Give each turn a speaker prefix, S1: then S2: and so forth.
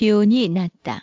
S1: 기온이 낮다.